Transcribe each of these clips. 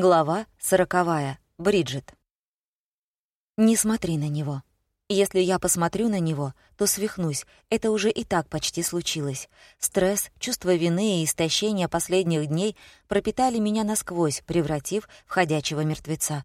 Глава сороковая. Бриджит. Не смотри на него. Если я посмотрю на него, то свихнусь. Это уже и так почти случилось. Стресс, чувство вины и истощение последних дней пропитали меня насквозь, превратив в ходячего мертвеца.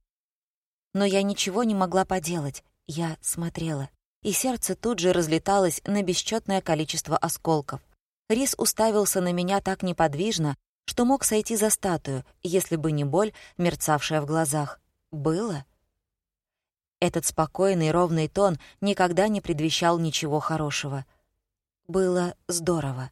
Но я ничего не могла поделать. Я смотрела. И сердце тут же разлеталось на бесчетное количество осколков. Рис уставился на меня так неподвижно, что мог сойти за статую, если бы не боль, мерцавшая в глазах. Было? Этот спокойный ровный тон никогда не предвещал ничего хорошего. Было здорово.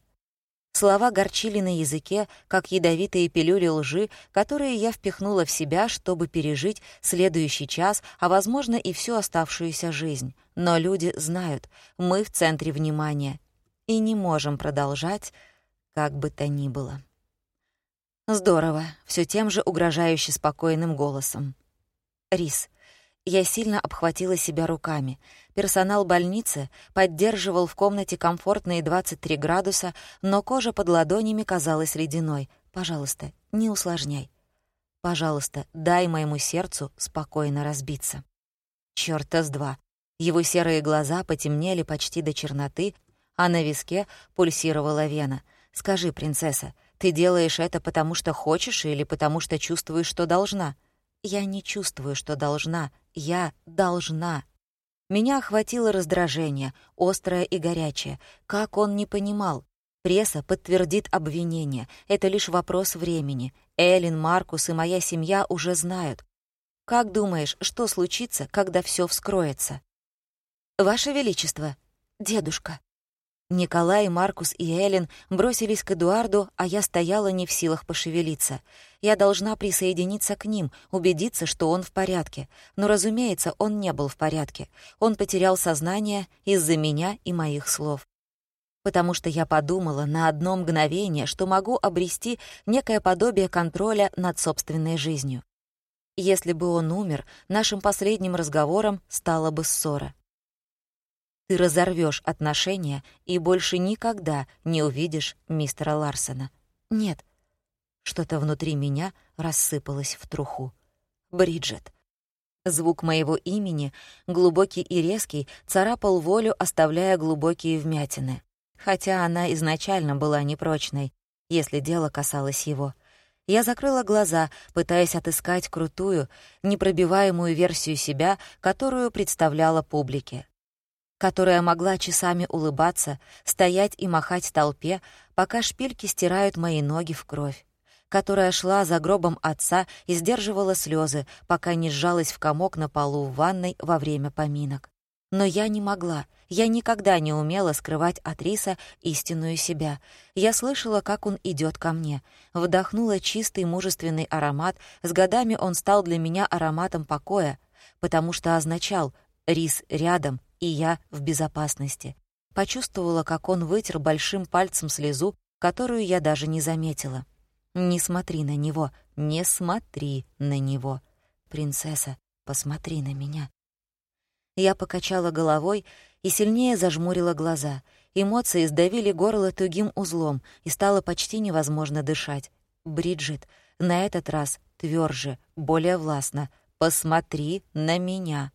Слова горчили на языке, как ядовитые пилюли лжи, которые я впихнула в себя, чтобы пережить следующий час, а, возможно, и всю оставшуюся жизнь. Но люди знают, мы в центре внимания и не можем продолжать, как бы то ни было. Здорово, все тем же угрожающе спокойным голосом. Рис. Я сильно обхватила себя руками. Персонал больницы поддерживал в комнате комфортные 23 градуса, но кожа под ладонями казалась ледяной. Пожалуйста, не усложняй. Пожалуйста, дай моему сердцу спокойно разбиться. Чёрта с два. Его серые глаза потемнели почти до черноты, а на виске пульсировала вена. «Скажи, принцесса, ты делаешь это потому, что хочешь или потому, что чувствуешь, что должна? Я не чувствую, что должна. Я должна. Меня охватило раздражение, острое и горячее. Как он не понимал? Пресса подтвердит обвинение. Это лишь вопрос времени. Эллен, Маркус и моя семья уже знают. Как думаешь, что случится, когда все вскроется? Ваше Величество, дедушка. Николай, Маркус и Эллен бросились к Эдуарду, а я стояла не в силах пошевелиться. Я должна присоединиться к ним, убедиться, что он в порядке. Но, разумеется, он не был в порядке. Он потерял сознание из-за меня и моих слов. Потому что я подумала на одно мгновение, что могу обрести некое подобие контроля над собственной жизнью. Если бы он умер, нашим последним разговором стала бы ссора. Ты разорвешь отношения и больше никогда не увидишь мистера Ларсона. Нет. Что-то внутри меня рассыпалось в труху. Бриджит. Звук моего имени, глубокий и резкий, царапал волю, оставляя глубокие вмятины. Хотя она изначально была непрочной, если дело касалось его. Я закрыла глаза, пытаясь отыскать крутую, непробиваемую версию себя, которую представляла публике которая могла часами улыбаться, стоять и махать толпе, пока шпильки стирают мои ноги в кровь, которая шла за гробом отца и сдерживала слезы, пока не сжалась в комок на полу в ванной во время поминок. Но я не могла, я никогда не умела скрывать от Риса истинную себя. Я слышала, как он идет ко мне. Вдохнула чистый мужественный аромат, с годами он стал для меня ароматом покоя, потому что означал «Рис рядом, и я в безопасности. Почувствовала, как он вытер большим пальцем слезу, которую я даже не заметила. «Не смотри на него, не смотри на него. Принцесса, посмотри на меня». Я покачала головой и сильнее зажмурила глаза. Эмоции сдавили горло тугим узлом, и стало почти невозможно дышать. «Бриджит, на этот раз тверже, более властно. Посмотри на меня».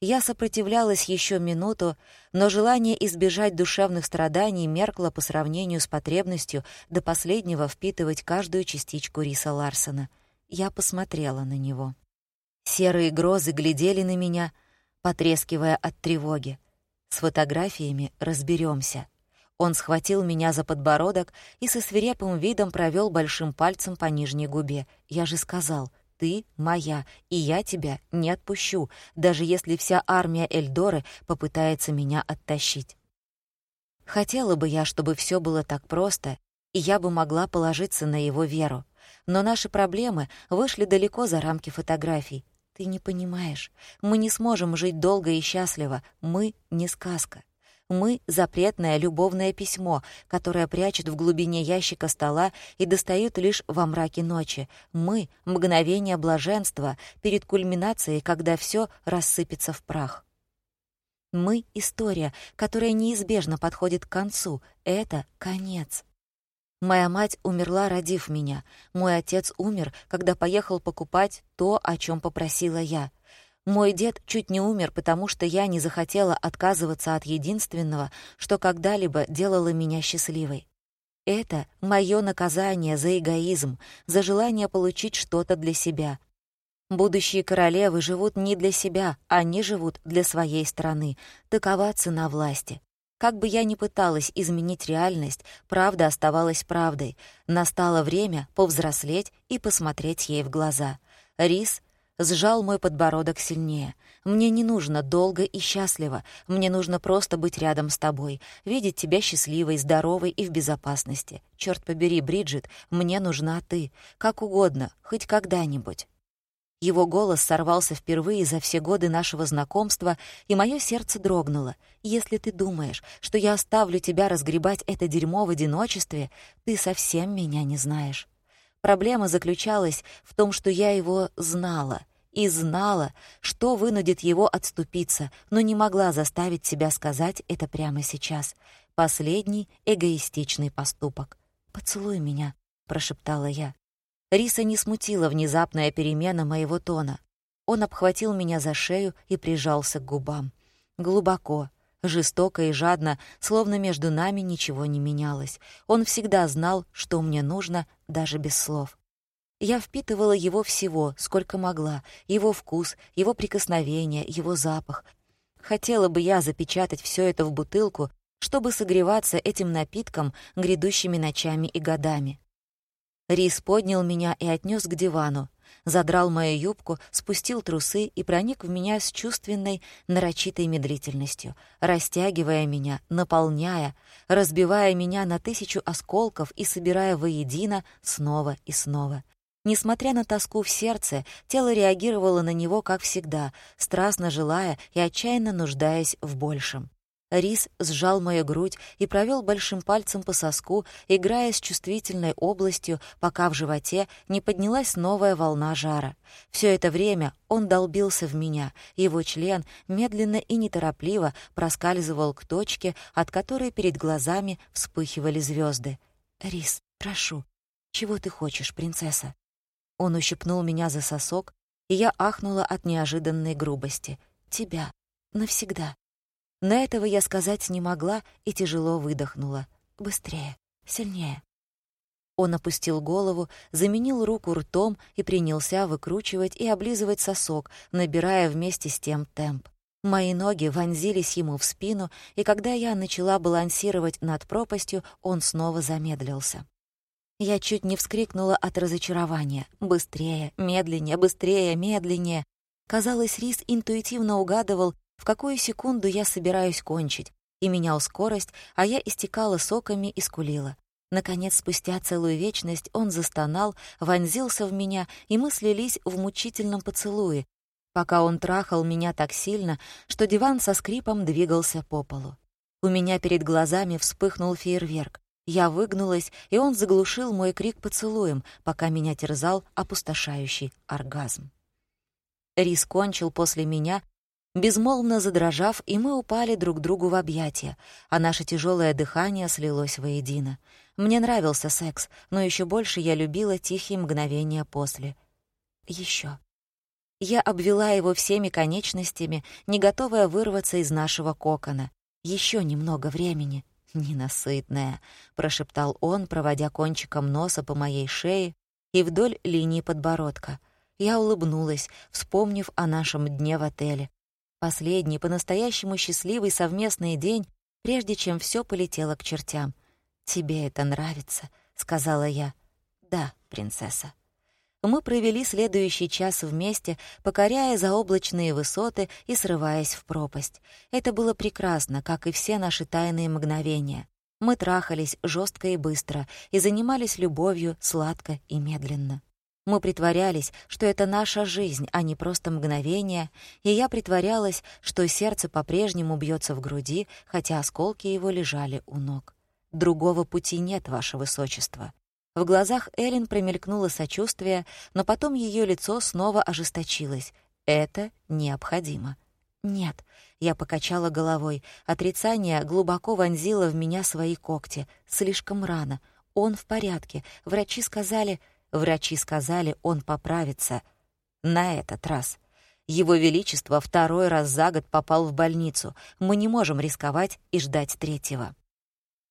Я сопротивлялась еще минуту, но желание избежать душевных страданий меркло по сравнению с потребностью до последнего впитывать каждую частичку риса Ларсона. Я посмотрела на него. Серые грозы глядели на меня, потрескивая от тревоги. С фотографиями разберемся. Он схватил меня за подбородок и со свирепым видом провел большим пальцем по нижней губе. Я же сказал, ты моя, и я тебя не отпущу, даже если вся армия Эльдоры попытается меня оттащить. Хотела бы я, чтобы все было так просто, и я бы могла положиться на его веру. Но наши проблемы вышли далеко за рамки фотографий. Ты не понимаешь. Мы не сможем жить долго и счастливо. Мы не сказка. Мы — запретное любовное письмо, которое прячут в глубине ящика стола и достают лишь во мраке ночи. Мы — мгновение блаженства перед кульминацией, когда все рассыпется в прах. Мы — история, которая неизбежно подходит к концу. Это конец. Моя мать умерла, родив меня. Мой отец умер, когда поехал покупать то, о чем попросила я. Мой дед чуть не умер, потому что я не захотела отказываться от единственного, что когда-либо делало меня счастливой. Это мое наказание за эгоизм, за желание получить что-то для себя. Будущие королевы живут не для себя, они живут для своей страны. Такова цена власти. Как бы я ни пыталась изменить реальность, правда оставалась правдой. Настало время повзрослеть и посмотреть ей в глаза. Рис сжал мой подбородок сильнее. «Мне не нужно долго и счастливо. Мне нужно просто быть рядом с тобой, видеть тебя счастливой, здоровой и в безопасности. Черт побери, Бриджит, мне нужна ты. Как угодно, хоть когда-нибудь». Его голос сорвался впервые за все годы нашего знакомства, и мое сердце дрогнуло. «Если ты думаешь, что я оставлю тебя разгребать это дерьмо в одиночестве, ты совсем меня не знаешь». Проблема заключалась в том, что я его знала, и знала, что вынудит его отступиться, но не могла заставить себя сказать это прямо сейчас. Последний эгоистичный поступок. «Поцелуй меня», — прошептала я. Риса не смутила внезапная перемена моего тона. Он обхватил меня за шею и прижался к губам. Глубоко, жестоко и жадно, словно между нами ничего не менялось. Он всегда знал, что мне нужно, даже без слов. Я впитывала его всего, сколько могла, его вкус, его прикосновение, его запах. Хотела бы я запечатать все это в бутылку, чтобы согреваться этим напитком грядущими ночами и годами. Рис поднял меня и отнес к дивану, задрал мою юбку, спустил трусы и проник в меня с чувственной, нарочитой медлительностью, растягивая меня, наполняя, разбивая меня на тысячу осколков и собирая воедино снова и снова. Несмотря на тоску в сердце, тело реагировало на него, как всегда, страстно желая и отчаянно нуждаясь в большем. Рис сжал мою грудь и провел большим пальцем по соску, играя с чувствительной областью, пока в животе не поднялась новая волна жара. Все это время он долбился в меня, его член медленно и неторопливо проскальзывал к точке, от которой перед глазами вспыхивали звезды. «Рис, прошу, чего ты хочешь, принцесса?» Он ущипнул меня за сосок, и я ахнула от неожиданной грубости. «Тебя. Навсегда». На этого я сказать не могла и тяжело выдохнула. Быстрее, сильнее. Он опустил голову, заменил руку ртом и принялся выкручивать и облизывать сосок, набирая вместе с тем темп. Мои ноги вонзились ему в спину, и когда я начала балансировать над пропастью, он снова замедлился. Я чуть не вскрикнула от разочарования. Быстрее, медленнее, быстрее, медленнее. Казалось, Рис интуитивно угадывал, в какую секунду я собираюсь кончить, и менял скорость, а я истекала соками и скулила. Наконец, спустя целую вечность, он застонал, вонзился в меня, и мы слились в мучительном поцелуе, пока он трахал меня так сильно, что диван со скрипом двигался по полу. У меня перед глазами вспыхнул фейерверк. Я выгнулась, и он заглушил мой крик поцелуем, пока меня терзал опустошающий оргазм. Рис кончил после меня, безмолвно задрожав, и мы упали друг другу в объятия, а наше тяжелое дыхание слилось воедино. Мне нравился секс, но еще больше я любила тихие мгновения после. Еще. Я обвела его всеми конечностями, не готовая вырваться из нашего кокона. Еще немного времени. «Ненасытная», — прошептал он, проводя кончиком носа по моей шее и вдоль линии подбородка. Я улыбнулась, вспомнив о нашем дне в отеле, Последний, по-настоящему счастливый совместный день, прежде чем все полетело к чертям. «Тебе это нравится?» — сказала я. «Да, принцесса». Мы провели следующий час вместе, покоряя заоблачные высоты и срываясь в пропасть. Это было прекрасно, как и все наши тайные мгновения. Мы трахались жестко и быстро и занимались любовью сладко и медленно. Мы притворялись, что это наша жизнь, а не просто мгновение, и я притворялась, что сердце по-прежнему бьется в груди, хотя осколки его лежали у ног. Другого пути нет, ваше высочество. В глазах Эллен промелькнуло сочувствие, но потом ее лицо снова ожесточилось. Это необходимо. «Нет», — я покачала головой. Отрицание глубоко вонзило в меня свои когти. Слишком рано. Он в порядке. Врачи сказали... Врачи сказали, он поправится. На этот раз. Его Величество второй раз за год попал в больницу. Мы не можем рисковать и ждать третьего.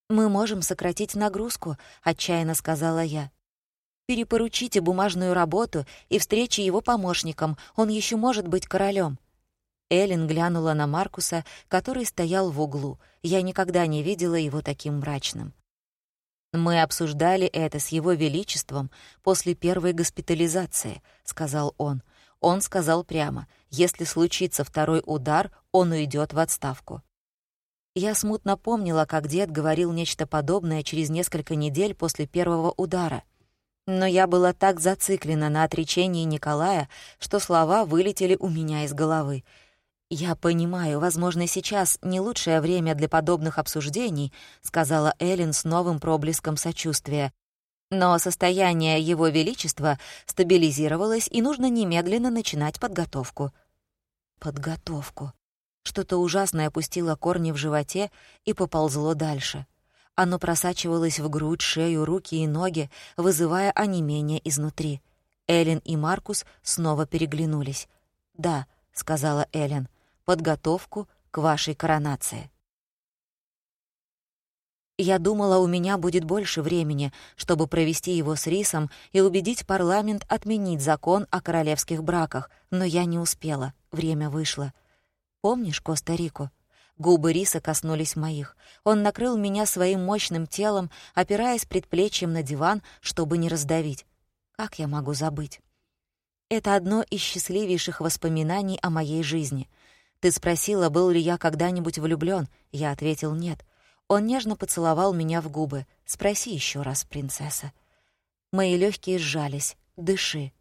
«Мы можем сократить нагрузку», — отчаянно сказала я. «Перепоручите бумажную работу и встречи его помощникам. Он еще может быть королем. Эллен глянула на Маркуса, который стоял в углу. Я никогда не видела его таким мрачным. «Мы обсуждали это с его величеством после первой госпитализации», — сказал он. Он сказал прямо, если случится второй удар, он уйдет в отставку. Я смутно помнила, как дед говорил нечто подобное через несколько недель после первого удара. Но я была так зациклена на отречении Николая, что слова вылетели у меня из головы — «Я понимаю, возможно, сейчас не лучшее время для подобных обсуждений», сказала Эллен с новым проблеском сочувствия. «Но состояние Его Величества стабилизировалось, и нужно немедленно начинать подготовку». «Подготовку». Что-то ужасное опустило корни в животе и поползло дальше. Оно просачивалось в грудь, шею, руки и ноги, вызывая онемение изнутри. Эллен и Маркус снова переглянулись. «Да», — сказала Эллен, — подготовку к вашей коронации. Я думала, у меня будет больше времени, чтобы провести его с Рисом и убедить парламент отменить закон о королевских браках, но я не успела, время вышло. Помнишь Коста-Рику? Губы Риса коснулись моих. Он накрыл меня своим мощным телом, опираясь предплечьем на диван, чтобы не раздавить. Как я могу забыть? Это одно из счастливейших воспоминаний о моей жизни. Ты спросила, был ли я когда-нибудь влюблён. Я ответил «нет». Он нежно поцеловал меня в губы. «Спроси ещё раз, принцесса». Мои лёгкие сжались. «Дыши».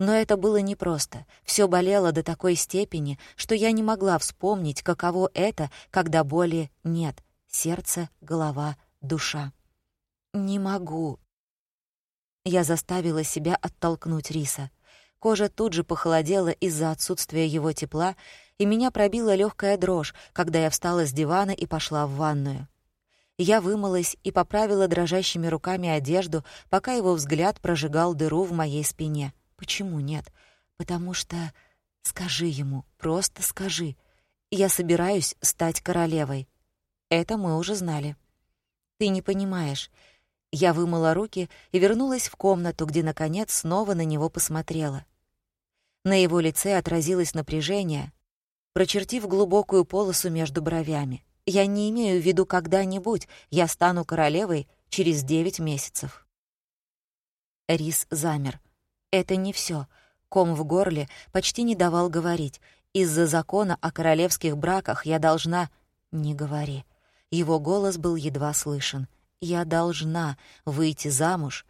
Но это было непросто. Всё болело до такой степени, что я не могла вспомнить, каково это, когда боли нет. Сердце, голова, душа. «Не могу». Я заставила себя оттолкнуть Риса. Кожа тут же похолодела из-за отсутствия его тепла, и меня пробила легкая дрожь, когда я встала с дивана и пошла в ванную. Я вымылась и поправила дрожащими руками одежду, пока его взгляд прожигал дыру в моей спине. Почему нет? Потому что... Скажи ему, просто скажи. Я собираюсь стать королевой. Это мы уже знали. Ты не понимаешь. Я вымыла руки и вернулась в комнату, где, наконец, снова на него посмотрела. На его лице отразилось напряжение, прочертив глубокую полосу между бровями. «Я не имею в виду когда-нибудь. Я стану королевой через девять месяцев». Рис замер. «Это не все. Ком в горле почти не давал говорить. Из-за закона о королевских браках я должна... Не говори. Его голос был едва слышен. Я должна выйти замуж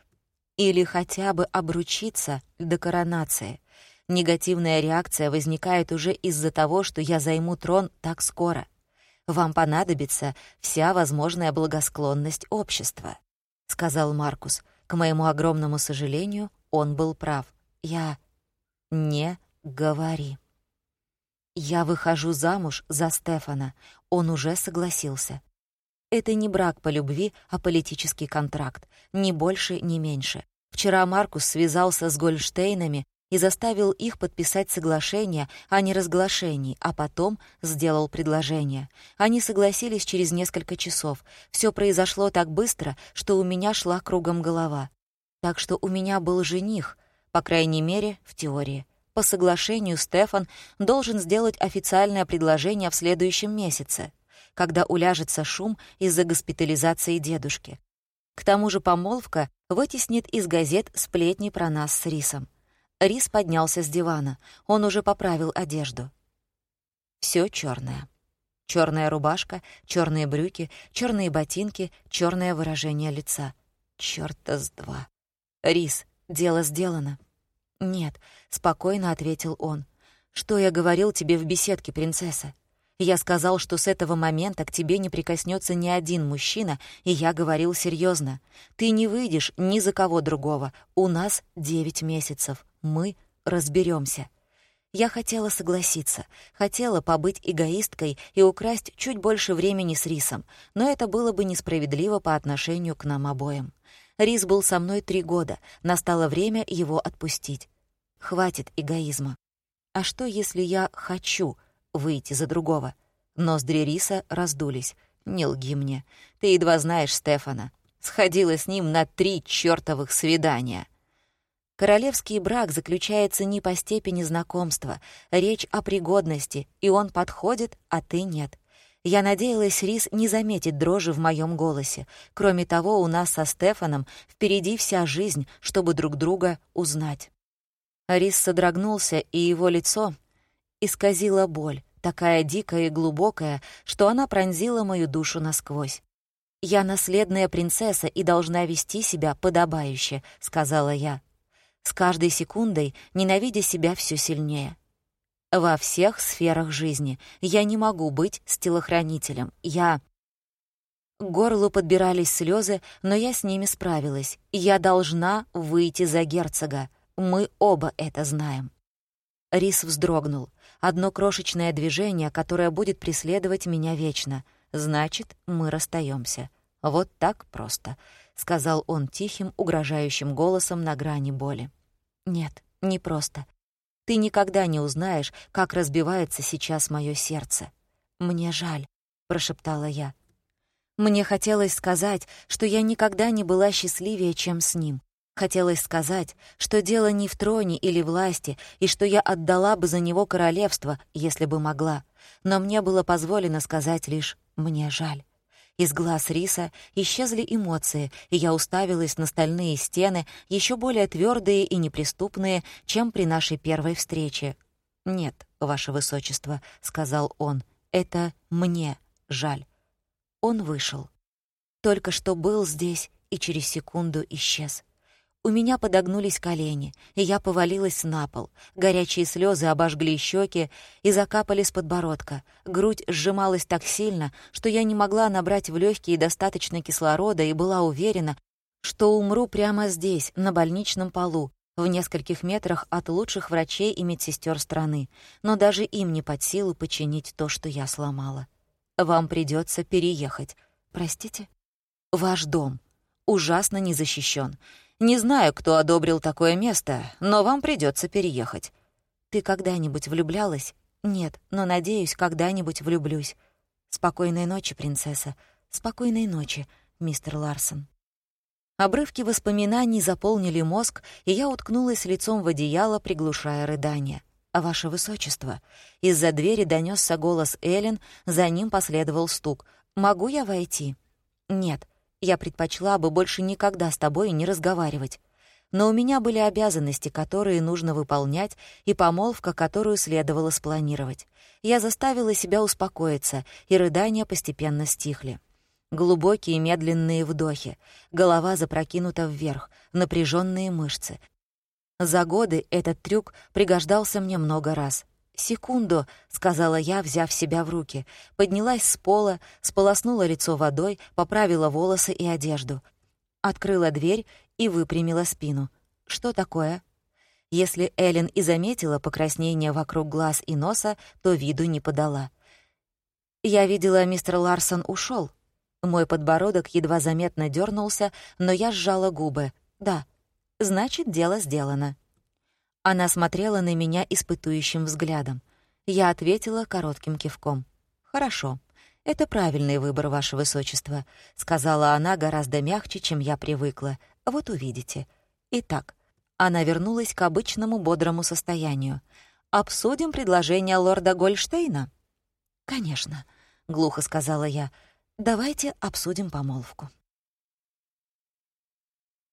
или хотя бы обручиться до коронации. Негативная реакция возникает уже из-за того, что я займу трон так скоро. Вам понадобится вся возможная благосклонность общества», — сказал Маркус. К моему огромному сожалению, он был прав. Я... Не говори. Я выхожу замуж за Стефана. Он уже согласился. Это не брак по любви, а политический контракт. Ни больше, ни меньше. Вчера Маркус связался с Гольштейнами и заставил их подписать соглашение о неразглашении, а потом сделал предложение. Они согласились через несколько часов. Все произошло так быстро, что у меня шла кругом голова. Так что у меня был жених, по крайней мере, в теории. По соглашению Стефан должен сделать официальное предложение в следующем месяце, когда уляжется шум из-за госпитализации дедушки. К тому же помолвка вытеснит из газет сплетни про нас с Рисом. Рис поднялся с дивана. Он уже поправил одежду. Все черное. Черная рубашка, черные брюки, черные ботинки, черное выражение лица. Чёрта с два. Рис, дело сделано. Нет, спокойно ответил он. Что я говорил тебе в беседке, принцесса? Я сказал, что с этого момента к тебе не прикоснется ни один мужчина, и я говорил серьезно. Ты не выйдешь ни за кого другого. У нас девять месяцев. Мы разберемся. Я хотела согласиться, хотела побыть эгоисткой и украсть чуть больше времени с Рисом, но это было бы несправедливо по отношению к нам обоим. Рис был со мной три года. Настало время его отпустить. Хватит эгоизма. А что, если я хочу выйти за другого? Ноздри Риса раздулись. «Не лги мне. Ты едва знаешь Стефана. Сходила с ним на три чёртовых свидания». Королевский брак заключается не по степени знакомства. Речь о пригодности, и он подходит, а ты нет. Я надеялась, Рис не заметит дрожи в моем голосе. Кроме того, у нас со Стефаном впереди вся жизнь, чтобы друг друга узнать. Рис содрогнулся, и его лицо исказило боль, такая дикая и глубокая, что она пронзила мою душу насквозь. «Я наследная принцесса и должна вести себя подобающе», — сказала я. С каждой секундой ненавидя себя все сильнее. Во всех сферах жизни. Я не могу быть с телохранителем. Я... К горлу подбирались слезы, но я с ними справилась. Я должна выйти за герцога. Мы оба это знаем. Рис вздрогнул. Одно крошечное движение, которое будет преследовать меня вечно. Значит, мы расстаемся. Вот так просто, — сказал он тихим, угрожающим голосом на грани боли. Нет, не просто. Ты никогда не узнаешь, как разбивается сейчас мое сердце. Мне жаль, прошептала я. Мне хотелось сказать, что я никогда не была счастливее, чем с ним. Хотелось сказать, что дело не в троне или власти, и что я отдала бы за него королевство, если бы могла. Но мне было позволено сказать лишь «мне жаль». Из глаз Риса исчезли эмоции, и я уставилась на стальные стены, еще более твердые и неприступные, чем при нашей первой встрече. «Нет, ваше высочество», — сказал он, — «это мне жаль». Он вышел. Только что был здесь и через секунду исчез. У меня подогнулись колени, и я повалилась на пол. Горячие слезы обожгли щеки и закапали с подбородка. Грудь сжималась так сильно, что я не могла набрать в легкие достаточно кислорода и была уверена, что умру прямо здесь, на больничном полу, в нескольких метрах от лучших врачей и медсестер страны. Но даже им не под силу починить то, что я сломала. Вам придется переехать. Простите? Ваш дом ужасно не защищен. Не знаю, кто одобрил такое место, но вам придется переехать. Ты когда-нибудь влюблялась? Нет, но надеюсь, когда-нибудь влюблюсь. Спокойной ночи, принцесса. Спокойной ночи, мистер Ларсон. Обрывки воспоминаний заполнили мозг, и я уткнулась лицом в одеяло, приглушая рыдание. «А «Ваше высочество!» Из-за двери донесся голос Эллен, за ним последовал стук. «Могу я войти?» «Нет, я предпочла бы больше никогда с тобой не разговаривать. Но у меня были обязанности, которые нужно выполнять, и помолвка, которую следовало спланировать. Я заставила себя успокоиться, и рыдания постепенно стихли. Глубокие медленные вдохи, голова запрокинута вверх, напряженные мышцы. За годы этот трюк пригождался мне много раз. «Секунду», — сказала я, взяв себя в руки. Поднялась с пола, сполоснула лицо водой, поправила волосы и одежду. Открыла дверь и выпрямила спину. «Что такое?» Если Эллен и заметила покраснение вокруг глаз и носа, то виду не подала. «Я видела, мистер Ларсон ушел. Мой подбородок едва заметно дернулся, но я сжала губы. «Да, значит, дело сделано». Она смотрела на меня испытующим взглядом. Я ответила коротким кивком. «Хорошо. Это правильный выбор, Ваше Высочество», — сказала она гораздо мягче, чем я привыкла. «Вот увидите. Итак, она вернулась к обычному бодрому состоянию. «Обсудим предложение лорда Гольштейна?» «Конечно», — глухо сказала я. «Давайте обсудим помолвку».